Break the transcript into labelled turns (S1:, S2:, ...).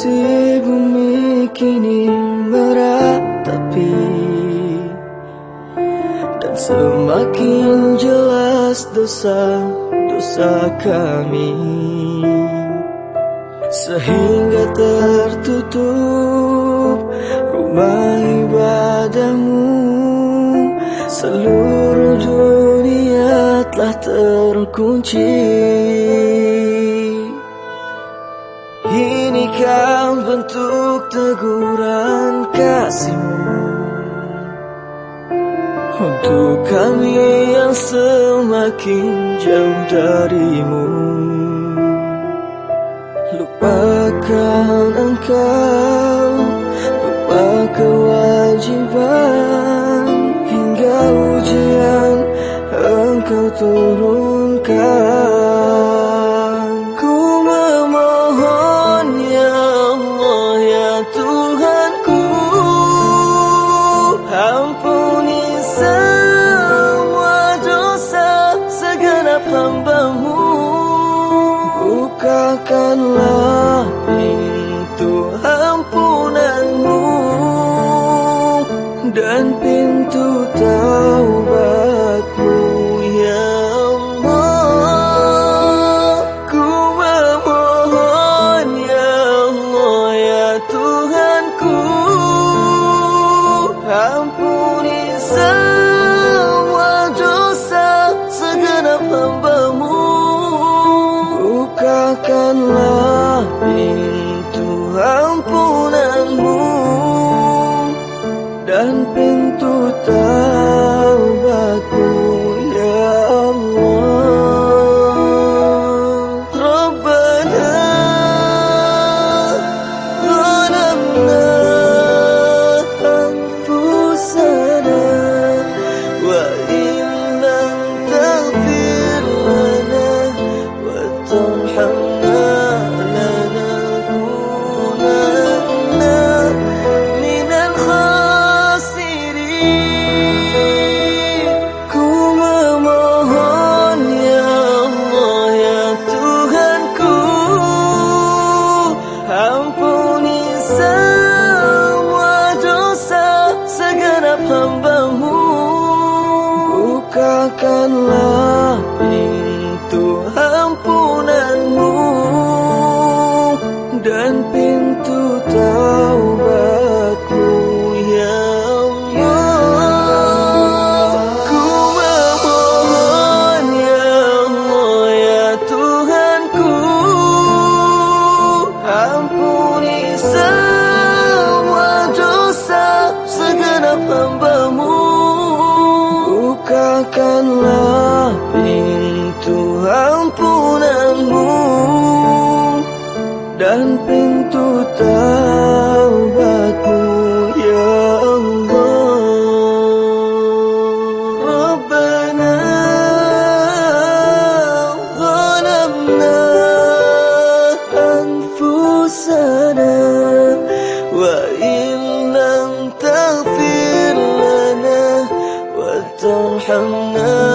S1: Kondisi bumi kini meratapi Dan semakin jelas dosa-dosa kami. Sehingga tertutup rumah ibadahmu. Seluruh dunia telah terkunci teguran kasihmu. Untuk kami yang semakin jauh darimu. Lupakan engkau Lupa kewajiban. Hingga ujian engkau turunkan hambamu Bukakanlah Bukakanlah pintu ampunanmu Dan pintu taubatmu Bukakanlah وإن لم تغفر لنا وترحمنا